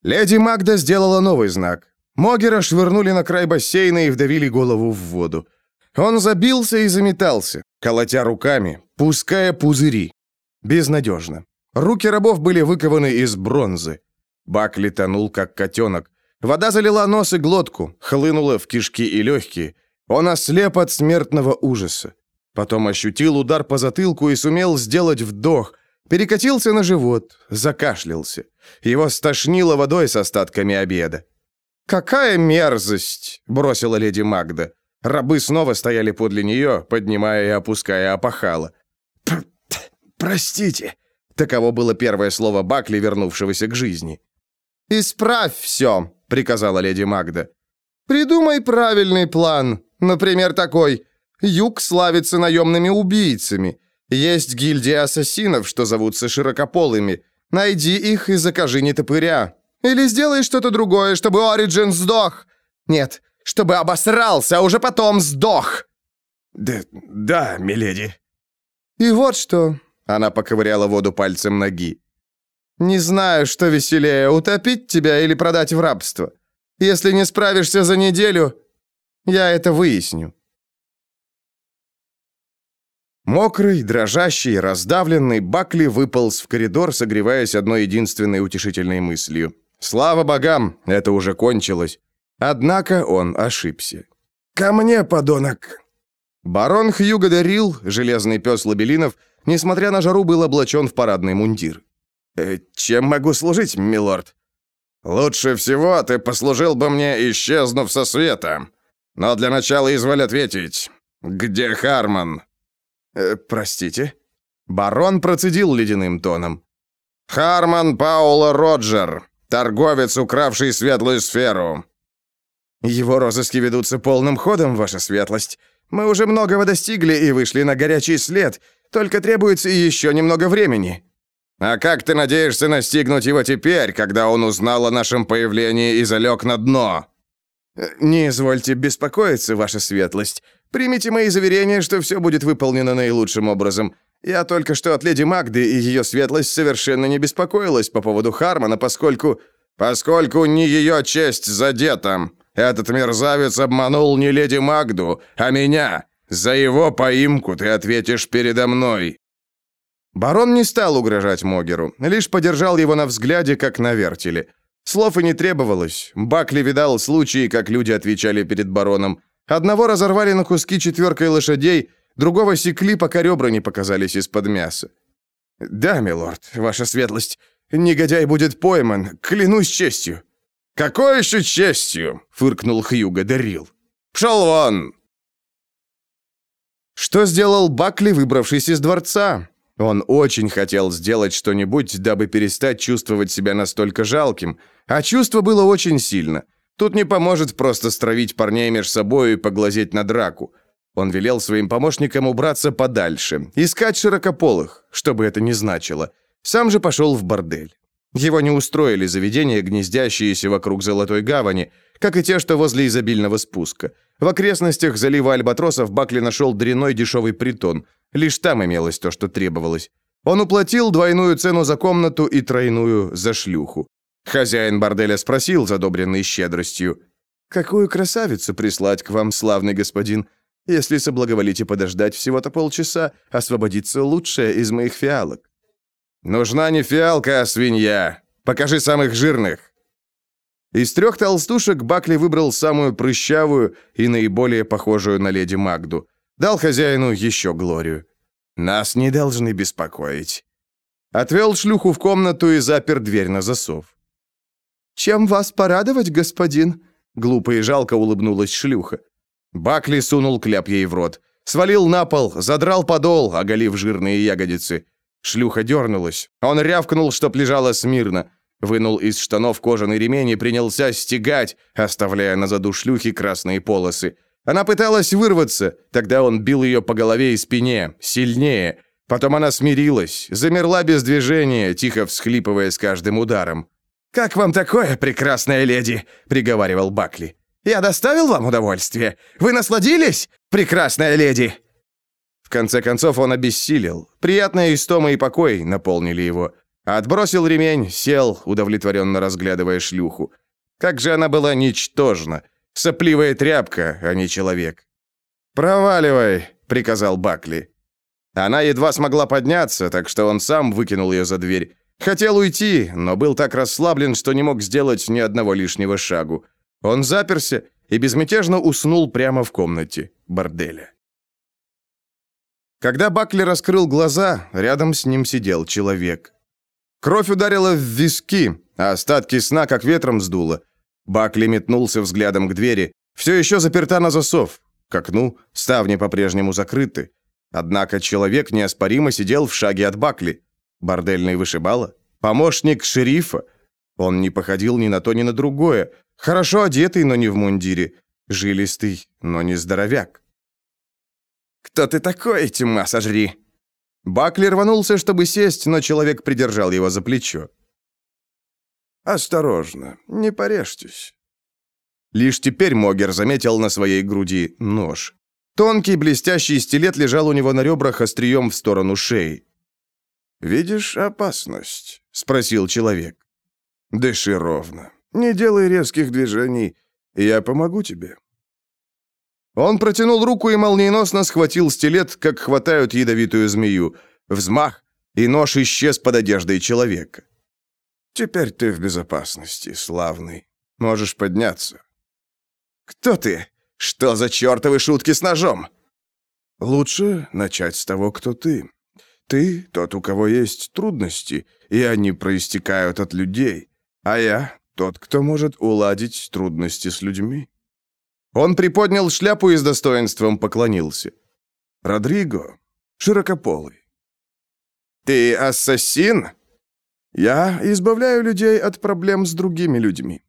Леди Магда сделала новый знак. Могера швырнули на край бассейна и вдавили голову в воду. Он забился и заметался, колотя руками, пуская пузыри. Безнадежно. Руки рабов были выкованы из бронзы. Бакли тонул, как котенок. Вода залила нос и глотку, хлынула в кишки и легкие. Он ослеп от смертного ужаса. Потом ощутил удар по затылку и сумел сделать вдох. Перекатился на живот, закашлялся. Его стошнило водой с остатками обеда. «Какая мерзость!» — бросила леди Магда. Рабы снова стояли подле нее, поднимая и опуская опахало. «Простите!» — таково было первое слово Бакли, вернувшегося к жизни. «Исправь все!» — приказала леди Магда. «Придумай правильный план. Например, такой. Юг славится наемными убийцами. Есть гильдия ассасинов, что зовутся широкополыми. Найди их и закажи нетопыря. Или сделай что-то другое, чтобы Ориджин сдох. Нет, чтобы обосрался, а уже потом сдох. Да, да, миледи. И вот что. Она поковыряла воду пальцем ноги. Не знаю, что веселее, утопить тебя или продать в рабство. Если не справишься за неделю, я это выясню. Мокрый, дрожащий, раздавленный, Бакли выполз в коридор, согреваясь одной единственной утешительной мыслью. Слава богам, это уже кончилось. Однако он ошибся. «Ко мне, подонок!» Барон Хьюго Дарил, железный пес Лабелинов, несмотря на жару, был облачен в парадный мундир. «Э, «Чем могу служить, милорд?» «Лучше всего ты послужил бы мне, исчезнув со света. Но для начала изволь ответить. Где Харман?» Э, «Простите?» Барон процедил ледяным тоном. «Харман Паула Роджер, торговец, укравший светлую сферу». «Его розыски ведутся полным ходом, ваша светлость. Мы уже многого достигли и вышли на горячий след, только требуется еще немного времени». «А как ты надеешься настигнуть его теперь, когда он узнал о нашем появлении и залег на дно?» Э, «Не извольте беспокоиться, ваша светлость. Примите мои заверения, что все будет выполнено наилучшим образом. Я только что от леди Магды, и ее светлость совершенно не беспокоилась по поводу Хармона, поскольку... Поскольку не ее честь задета. Этот мерзавец обманул не леди Магду, а меня. За его поимку ты ответишь передо мной». Барон не стал угрожать Могеру, лишь подержал его на взгляде, как на вертеле. Слов и не требовалось. Бакли видал случаи, как люди отвечали перед бароном. Одного разорвали на куски четверкой лошадей, другого секли, пока ребра не показались из-под мяса. «Да, милорд, ваша светлость, негодяй будет пойман, клянусь честью». «Какой еще честью?» — фыркнул Хьюго Дарил. «Пшел вон!» Что сделал Бакли, выбравшись из дворца? Он очень хотел сделать что-нибудь, дабы перестать чувствовать себя настолько жалким, а чувство было очень сильно. Тут не поможет просто стравить парней меж собой и поглазеть на драку. Он велел своим помощникам убраться подальше, искать широкополых, что бы это ни значило. Сам же пошел в бордель. Его не устроили заведения, гнездящиеся вокруг Золотой Гавани, как и те, что возле изобильного спуска. В окрестностях залива Альбатросов Бакли нашел дряной дешевый притон. Лишь там имелось то, что требовалось. Он уплатил двойную цену за комнату и тройную за шлюху. Хозяин борделя спросил, задобренный щедростью, «Какую красавицу прислать к вам, славный господин? Если соблаговолите подождать всего-то полчаса, освободится лучшая из моих фиалок». «Нужна не фиалка, а свинья. Покажи самых жирных». Из трех толстушек Бакли выбрал самую прыщавую и наиболее похожую на леди Магду. Дал хозяину еще Глорию. «Нас не должны беспокоить». Отвел шлюху в комнату и запер дверь на засов. «Чем вас порадовать, господин?» Глупо и жалко улыбнулась шлюха. Бакли сунул кляп ей в рот. Свалил на пол, задрал подол, оголив жирные ягодицы. Шлюха дернулась. Он рявкнул, чтоб лежала смирно. Вынул из штанов кожаный ремень и принялся стегать, оставляя на заду шлюхи красные полосы. Она пыталась вырваться, тогда он бил ее по голове и спине, сильнее. Потом она смирилась, замерла без движения, тихо всхлипывая с каждым ударом. «Как вам такое, прекрасная леди?» — приговаривал Бакли. «Я доставил вам удовольствие? Вы насладились, прекрасная леди?» В конце концов он обессилел. Приятная истома и покой наполнили его. Отбросил ремень, сел, удовлетворенно разглядывая шлюху. Как же она была ничтожна. Сопливая тряпка, а не человек. «Проваливай», — приказал Бакли. Она едва смогла подняться, так что он сам выкинул ее за дверь. Хотел уйти, но был так расслаблен, что не мог сделать ни одного лишнего шагу. Он заперся и безмятежно уснул прямо в комнате борделя. Когда Бакли раскрыл глаза, рядом с ним сидел человек. Кровь ударила в виски, а остатки сна как ветром сдуло. Бакли метнулся взглядом к двери. Все еще заперта на засов. К окну ставни по-прежнему закрыты. Однако человек неоспоримо сидел в шаге от Бакли. Бордельный вышибала? Помощник шерифа? Он не походил ни на то, ни на другое. Хорошо одетый, но не в мундире. Жилистый, но не здоровяк. «Кто ты такой, тьма сожри?» Бакли рванулся, чтобы сесть, но человек придержал его за плечо. «Осторожно, не порежьтесь». Лишь теперь Могер заметил на своей груди нож. Тонкий блестящий стилет лежал у него на ребрах острием в сторону шеи. «Видишь опасность?» — спросил человек. «Дыши ровно. Не делай резких движений. Я помогу тебе». Он протянул руку и молниеносно схватил стилет, как хватают ядовитую змею. Взмах, и нож исчез под одеждой человека. «Теперь ты в безопасности, славный. Можешь подняться». «Кто ты? Что за чертовы шутки с ножом?» «Лучше начать с того, кто ты. Ты тот, у кого есть трудности, и они проистекают от людей. А я тот, кто может уладить трудности с людьми». Он приподнял шляпу и с достоинством поклонился. «Родриго, широкополый». «Ты ассасин?» «Я избавляю людей от проблем с другими людьми.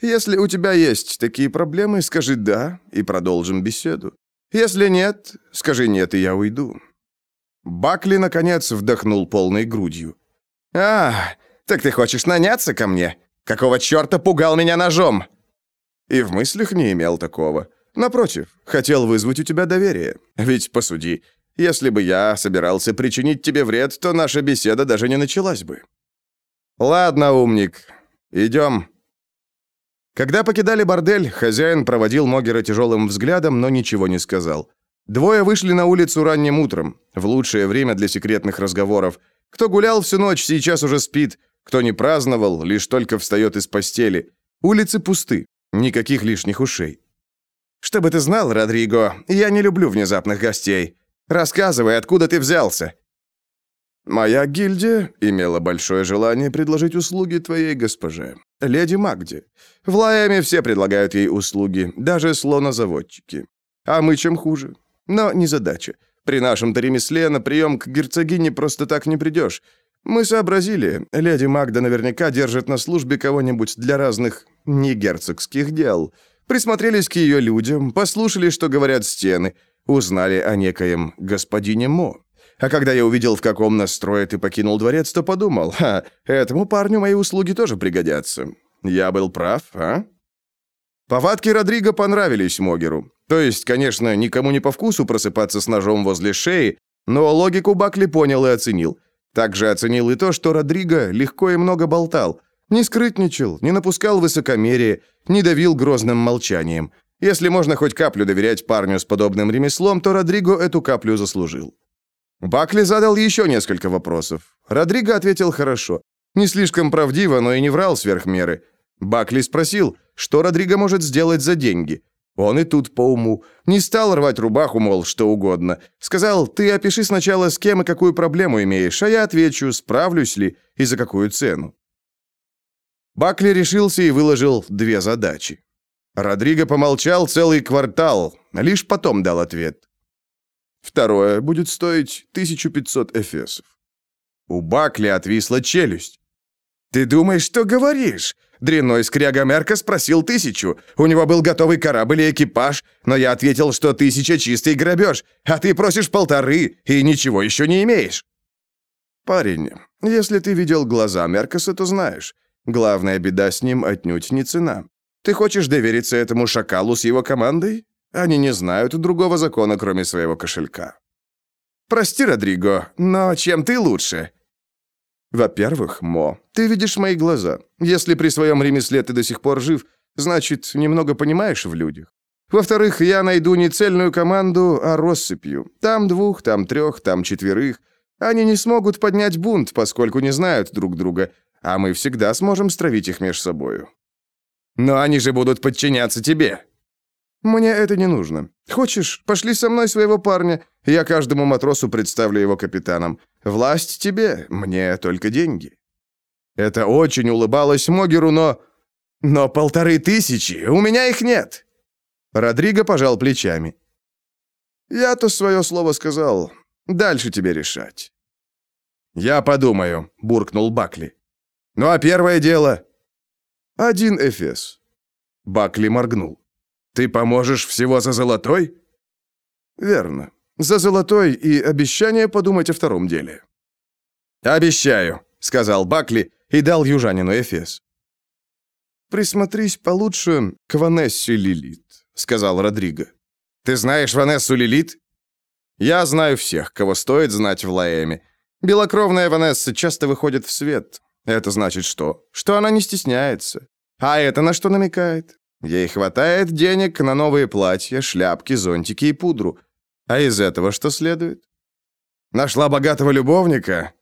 Если у тебя есть такие проблемы, скажи «да» и продолжим беседу. Если нет, скажи «нет» и я уйду». Бакли, наконец, вдохнул полной грудью. «А, так ты хочешь наняться ко мне? Какого черта пугал меня ножом?» И в мыслях не имел такого. Напротив, хотел вызвать у тебя доверие. Ведь, посуди, если бы я собирался причинить тебе вред, то наша беседа даже не началась бы. Ладно, умник, идем. Когда покидали бордель, хозяин проводил Могера тяжелым взглядом, но ничего не сказал. Двое вышли на улицу ранним утром, в лучшее время для секретных разговоров. Кто гулял всю ночь, сейчас уже спит. Кто не праздновал, лишь только встает из постели. Улицы пусты. Никаких лишних ушей. «Чтобы ты знал, Родриго, я не люблю внезапных гостей. Рассказывай, откуда ты взялся?» «Моя гильдия имела большое желание предложить услуги твоей госпоже, леди Магде. В Лайаме все предлагают ей услуги, даже слонозаводчики. А мы чем хуже? Но не задача. При нашем-то ремесле на прием к герцогине просто так не придешь. Мы сообразили, леди Магда наверняка держит на службе кого-нибудь для разных негерцогских дел. Присмотрелись к ее людям, послушали, что говорят стены, узнали о некоем господине Мо. А когда я увидел, в каком настрое ты покинул дворец, то подумал, ха, этому парню мои услуги тоже пригодятся. Я был прав, а? Повадки Родриго понравились Могеру. То есть, конечно, никому не по вкусу просыпаться с ножом возле шеи, но логику Бакли понял и оценил. Также оценил и то, что Родриго легко и много болтал. Не скрытничал, не напускал высокомерие, не давил грозным молчанием. Если можно хоть каплю доверять парню с подобным ремеслом, то Родриго эту каплю заслужил. Бакли задал еще несколько вопросов. Родриго ответил хорошо. Не слишком правдиво, но и не врал сверх меры. Бакли спросил, что Родриго может сделать за деньги. Он и тут по уму. Не стал рвать рубаху, мол, что угодно. Сказал, ты опиши сначала, с кем и какую проблему имеешь, а я отвечу, справлюсь ли и за какую цену. Бакли решился и выложил две задачи. Родриго помолчал целый квартал, лишь потом дал ответ. Второе будет стоить 1500 эфесов. У Бакли отвисла челюсть. «Ты думаешь, что говоришь? Дрянной скряга Мерка спросил тысячу. У него был готовый корабль и экипаж, но я ответил, что тысяча чистый грабеж, а ты просишь полторы и ничего еще не имеешь». «Парень, если ты видел глаза Меркаса, то знаешь. Главная беда с ним отнюдь не цена. Ты хочешь довериться этому шакалу с его командой? Они не знают другого закона, кроме своего кошелька». «Прости, Родриго, но чем ты лучше?» Во-первых, Мо, ты видишь мои глаза. Если при своем ремесле ты до сих пор жив, значит, немного понимаешь в людях. Во-вторых, я найду не цельную команду, а россыпью. Там двух, там трех, там четверых. Они не смогут поднять бунт, поскольку не знают друг друга, а мы всегда сможем стравить их между собою. Но они же будут подчиняться тебе. Мне это не нужно. Хочешь, пошли со мной своего парня. Я каждому матросу представлю его капитаном. Власть тебе, мне только деньги. Это очень улыбалось Могеру, но... Но полторы тысячи, у меня их нет. Родриго пожал плечами. Я-то свое слово сказал. Дальше тебе решать. Я подумаю, буркнул Бакли. Ну а первое дело? Один Эфес. Бакли моргнул. Ты поможешь всего за золотой? Верно. За золотой и обещание подумать о втором деле. Обещаю, сказал Бакли и дал южанину Эфес. Присмотрись получше к Ванессе Лилит, сказал Родриго. Ты знаешь Ванессу Лилит? Я знаю всех, кого стоит знать в Лаэме. Белокровная Ванесса часто выходит в свет. Это значит что? Что она не стесняется. А это на что намекает? Ей хватает денег на новые платья, шляпки, зонтики и пудру. А из этого что следует? Нашла богатого любовника?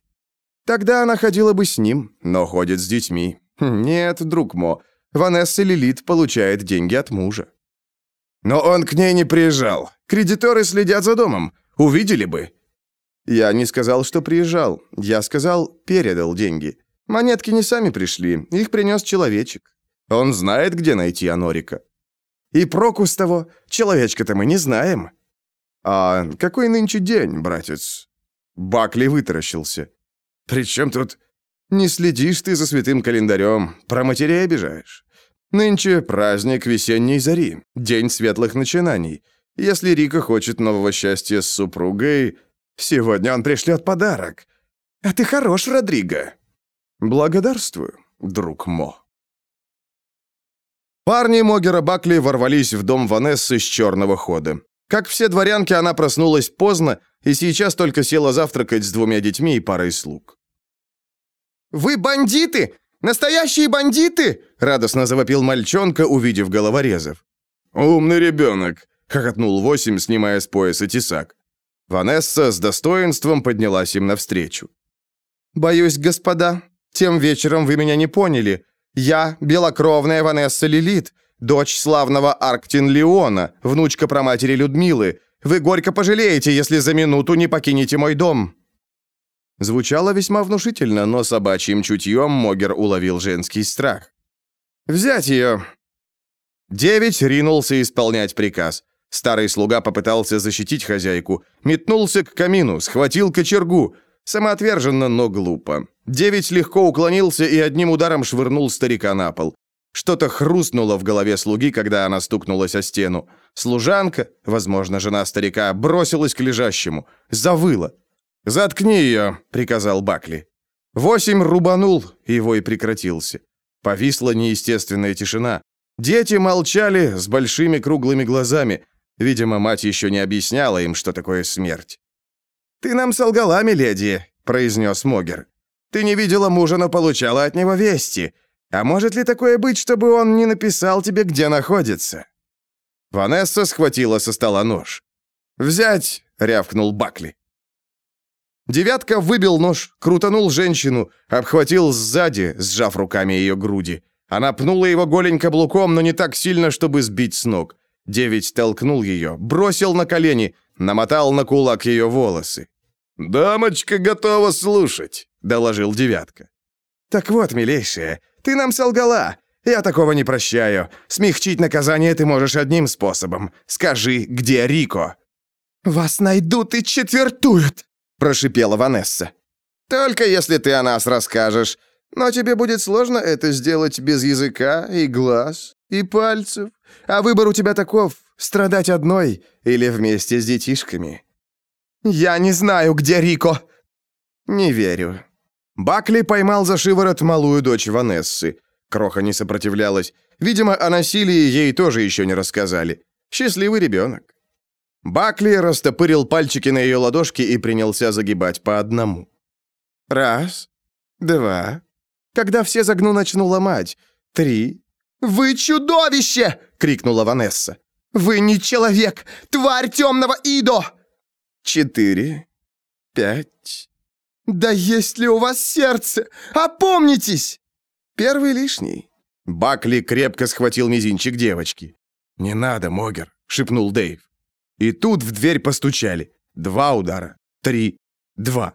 Тогда она ходила бы с ним, но ходит с детьми. Хм, нет, друг Мо, Ванесса Лилит получает деньги от мужа. Но он к ней не приезжал. Кредиторы следят за домом. Увидели бы. Я не сказал, что приезжал. Я сказал, передал деньги. Монетки не сами пришли, их принес человечек. Он знает, где найти Анорика. И проку с того, человечка-то мы не знаем. А какой нынче день, братец? Бакли вытаращился. При чем тут... Не следишь ты за святым календарем, про матерей обижаешь. Нынче праздник весенней зари, день светлых начинаний. Если Рика хочет нового счастья с супругой, сегодня он пришлет подарок. А ты хорош, Родриго. Благодарствую, друг Мо. Парни Могера Бакли ворвались в дом Ванессы с черного хода. Как все дворянки, она проснулась поздно и сейчас только села завтракать с двумя детьми и парой слуг. «Вы бандиты! Настоящие бандиты!» — радостно завопил мальчонка, увидев головорезов. «Умный ребенок!» — хохотнул Восемь, снимая с пояса тесак. Ванесса с достоинством поднялась им навстречу. «Боюсь, господа, тем вечером вы меня не поняли. Я белокровная Ванесса Лилит, дочь славного Арктин Леона, внучка проматери Людмилы. Вы горько пожалеете, если за минуту не покинете мой дом». Звучало весьма внушительно, но собачьим чутьем Могер уловил женский страх. «Взять ее!» Девять ринулся исполнять приказ. Старый слуга попытался защитить хозяйку, метнулся к камину, схватил кочергу. Самоотверженно, но глупо. Девять легко уклонился и одним ударом швырнул старика на пол. Что-то хрустнуло в голове слуги, когда она стукнулась о стену. Служанка, возможно, жена старика, бросилась к лежащему. Завыла. «Заткни ее», — приказал Бакли. Восемь рубанул, и вой прекратился. Повисла неестественная тишина. Дети молчали с большими круглыми глазами. Видимо, мать еще не объясняла им, что такое смерть. «Ты нам солгала, миледи», — произнес Могер. «Ты не видела мужа, но получала от него вести. А может ли такое быть, чтобы он не написал тебе, где находится?» Ванесса схватила со стола нож. «Взять!» — рявкнул Бакли. Девятка выбил нож, крутанул женщину, обхватил сзади, сжав руками ее груди. Она пнула его голень каблуком, но не так сильно, чтобы сбить с ног. Девять толкнул ее, бросил на колени, намотал на кулак ее волосы. «Дамочка готова слушать», — доложил девятка. «Так вот, милейшая, ты нам солгала. Я такого не прощаю. Смягчить наказание ты можешь одним способом. Скажи, где Рико?» «Вас найдут и четвертуют», — прошипела Ванесса. «Только если ты о нас расскажешь. Но тебе будет сложно это сделать без языка и глаз и пальцев. А выбор у тебя таков — страдать одной или вместе с детишками». «Я не знаю, где Рико!» «Не верю». Бакли поймал за шиворот малую дочь Ванессы. Кроха не сопротивлялась. Видимо, о насилии ей тоже еще не рассказали. Счастливый ребенок. Бакли растопырил пальчики на ее ладошке и принялся загибать по одному. Раз, два. Когда все загну, начну ломать. Три. «Вы чудовище!» — крикнула Ванесса. «Вы не человек! Тварь темного Идо!» «Четыре, пять...» «Да есть ли у вас сердце? Опомнитесь!» «Первый лишний». Бакли крепко схватил мизинчик девочки. «Не надо, Могер», — шепнул Дэйв. И тут в дверь постучали. Два удара. Три. Два.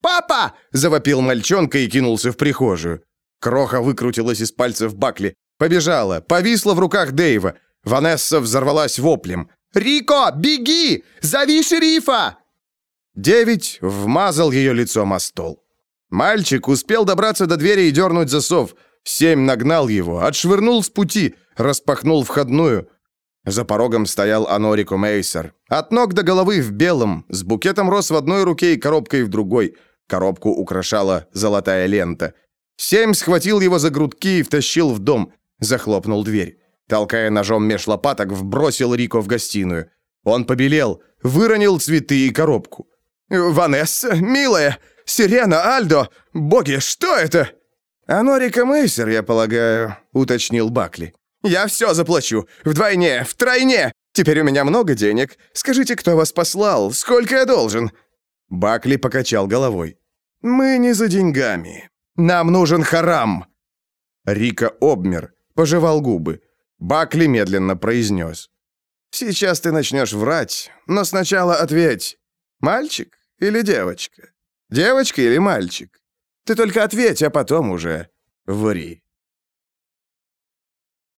«Папа!» — завопил мальчонка и кинулся в прихожую. Кроха выкрутилась из пальцев Бакли, побежала, повисла в руках Дэйва. Ванесса взорвалась воплем. «Рико, беги! Зови шерифа!» Девять вмазал ее лицом о стол. Мальчик успел добраться до двери и дернуть засов. Семь нагнал его, отшвырнул с пути, распахнул входную. За порогом стоял Анорико Мейсер. От ног до головы в белом, с букетом роз в одной руке и коробкой в другой. Коробку украшала золотая лента. Семь схватил его за грудки и втащил в дом. Захлопнул дверь. Толкая ножом меж лопаток, вбросил Рико в гостиную. Он побелел, выронил цветы и коробку. «Ванесса, милая! Сирена, Альдо! Боги, что это?» «Анорика Мейсер, я полагаю», — уточнил Бакли. «Я все заплачу. Вдвойне, втройне. Теперь у меня много денег. Скажите, кто вас послал? Сколько я должен?» Бакли покачал головой. «Мы не за деньгами. Нам нужен харам». Рика обмер, пожевал губы. Бакли медленно произнес. «Сейчас ты начнешь врать, но сначала ответь. Мальчик или девочка? Девочка или мальчик? Ты только ответь, а потом уже ври».